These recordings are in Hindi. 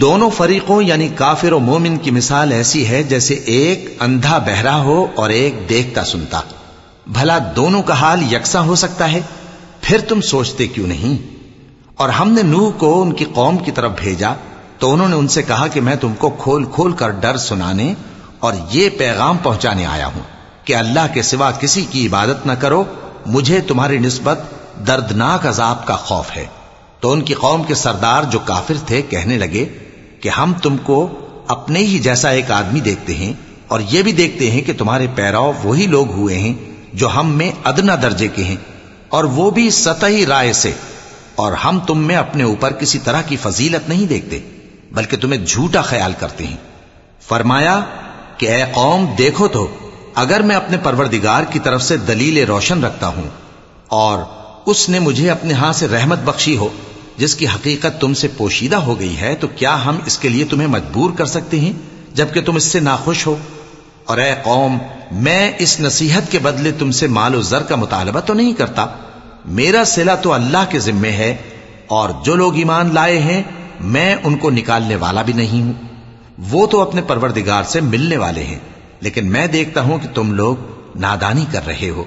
दोनों फरीकों यानी काफिर और मोमिन की मिसाल ऐसी है जैसे एक अंधा बहरा हो और एक देखता सुनता भला दोनों का हाल यकसा हो सकता है फिर तुम सोचते क्यों नहीं और हमने नूह को उनकी कौम की तरफ भेजा तो उन्होंने उनसे कहा कि मैं तुमको खोल खोल कर डर सुनाने और ये पैगाम पहुँचाने आया हूँ कि अल्लाह के सिवा किसी की इबादत न करो, मुझे तुम्हारी नस्बत दर्दनाक अजाब का खौफ है। तो उनकी कौम के सरदार जो काफिर थे कहने लगे कि हम तुमको अपने ही जैसा एक आदमी देखते हैं और यह भी देखते हैं कि तुम्हारे पैराव वही लोग हुए हैं जो हम में अदना दर्जे के हैं और वो भी सतही राय से। और हम तुम में अपने ऊपर किसी तरह की फजीलत नहीं देखते, बल्कि तुम्हें झूठा ख्याल करते हैं। फरमाया कि ए कौम, देखो तो अगर मैं अपने परवरदिगार की तरफ़ से दलील रोशन रखता हूँ, और उसने मुझे अपने हाथ से रहमत बख्शी हो, जिसकी हकीकत तुमसे पोशीदा हो गई है तो क्या हम इसके लिए तुम्हें मजबूर कर सकते हैं, जबकि तुम इससे नाखुश हो? और ए कौम, मैं इस नसीहत के बदले तुमसे मालो जर का मुतालबा तो नहीं करता। मेरा सिला तो अल्लाह के जिम्मे है, और जो लोग ईमान लाए हैं, मैं उनको निकालने वाला भी नहीं हूँ। वो तो अपने परवरदिगार से मिलने वाले हैं लेकिन मैं देखता हूं कि तुम लोग नादानी कर रहे हो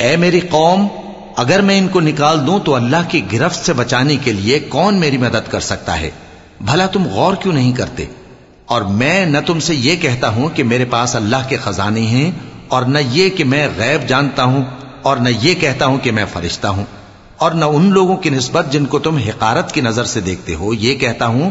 ए मेरी कौम अगर मैं इनको निकाल दूं तो अल्लाह की गिरफ्त से बचाने के लिए कौन मेरी मदद कर सकता है भला तुम गौर क्यों नहीं करते और मैं न तुमसे ये कहता हूं कि मेरे पास अल्लाह के खजाने हैं और न ये कि मैं गैब जानता हूं और न ये कहता हूं कि मैं फरिश्ता हूं और न उन लोगों की निस्बत जिनको तुम हिकारत की नजर से देखते हो ये कहता हूं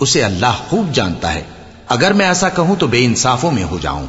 उसे अल्लाह खूब जानता है अगर मैं ऐसा कहूं तो बेइंसाफों में हो जाऊं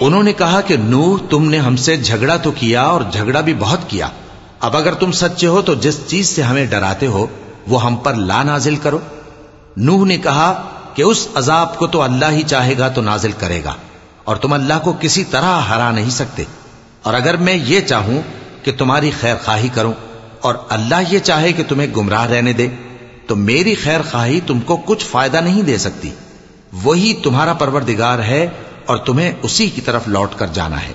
उन्होंने कहा कि नूह तुमने हमसे झगड़ा तो किया और झगड़ा भी बहुत किया अब अगर तुम सच्चे हो तो जिस चीज से हमें डराते हो वो हम पर ला नाजिल करो नूह ने कहा कि उस अजाब को तो अल्लाह ही चाहेगा तो नाजिल करेगा और तुम अल्लाह को किसी तरह हरा नहीं सकते और अगर मैं ये चाहूं कि तुम्हारी खैर खाही करूं और अल्लाह ये चाहे कि तुम्हें गुमराह रहने दे तो मेरी खैर खाही तुमको कुछ फायदा नहीं दे सकती वही तुम्हारा परवरदिगार है और तुम्हें उसी की तरफ लौट कर जाना है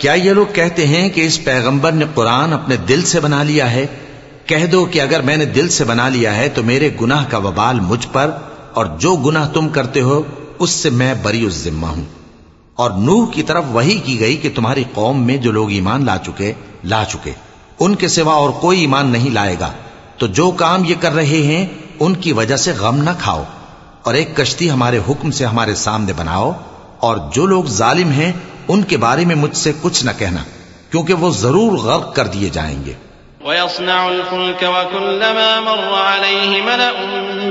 क्या ये लोग कहते हैं कि इस पैगंबर ने कुरान अपने दिल से बना लिया है कह दो कि अगर मैंने दिल से बना लिया है तो मेरे गुनाह का वबाल मुझ पर और जो गुनाह तुम करते हो, उससे मैं बरी उस जिम्मा हूँ। और नूह की तरफ़ वही की गई कि तुम्हारी कौम में जो लोग ईमान ला चुके ला चुके। उनके सिवा और कोई ईमान नहीं लाएगा। तो जो काम ये कर रहे हैं, उनकी वजह से गम न खाओ। और एक कश्ती हमारे हुक्म से हमारे सामने बनाओ। और जो लोग जालिम हैं, उनके बारे में मुझसे कुछ न कहना, क्योंकि वो ज़रूर गर्क कर दिए जाएँगे।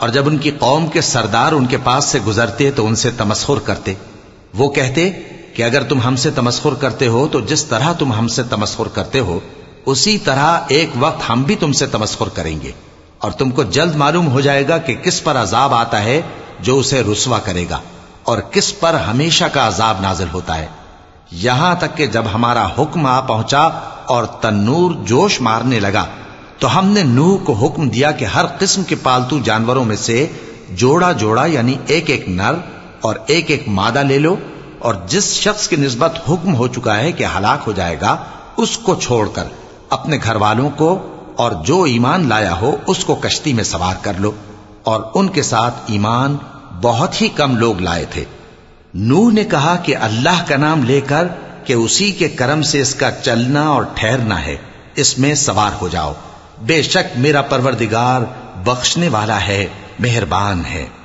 और जब उनकी कौम के सरदार उनके पास से गुजरते तो उनसे तमस्खुर करते। वो कहते कि अगर तुम हमसे तमस्खुर करते हो तो जिस तरह तुम हमसे तमस्खुर करते हो, उसी तरह एक वक्त हम भी तुमसे तमस्खुर करेंगे। और तुमको जल्द मालूम हो जाएगा कि किस पर अजाब आता है जो उसे रुसवा करेगा, और किस पर हमेशा का अजाब नाजिल होता है। यहाँ तक कि जब हमारा हुक्म आ पहुँचा और तन्नूर जोश मारने लगा तो हमने नूह को हुक्म दिया कि हर किस्म के पालतू जानवरों में से जोड़ा जोड़ा यानी एक एक नर और एक एक मादा ले लो और जिस शख्स की नस्बत हुक्म हो चुका है कि हलाक हो जाएगा, उसको छोड़कर अपने घर वालों को और जो ईमान लाया हो, उसको कश्ती में सवार कर लो। और उनके साथ ईमान बहुत ही कम लोग लाए थे। नूह ने कहा कि अल्लाह का नाम लेकर कि उसी के कर्म से इसका चलना और ठहरना है, इसमें सवार हो जाओ। बेशक मेरा परवरदिगार बख्शने वाला है मेहरबान है।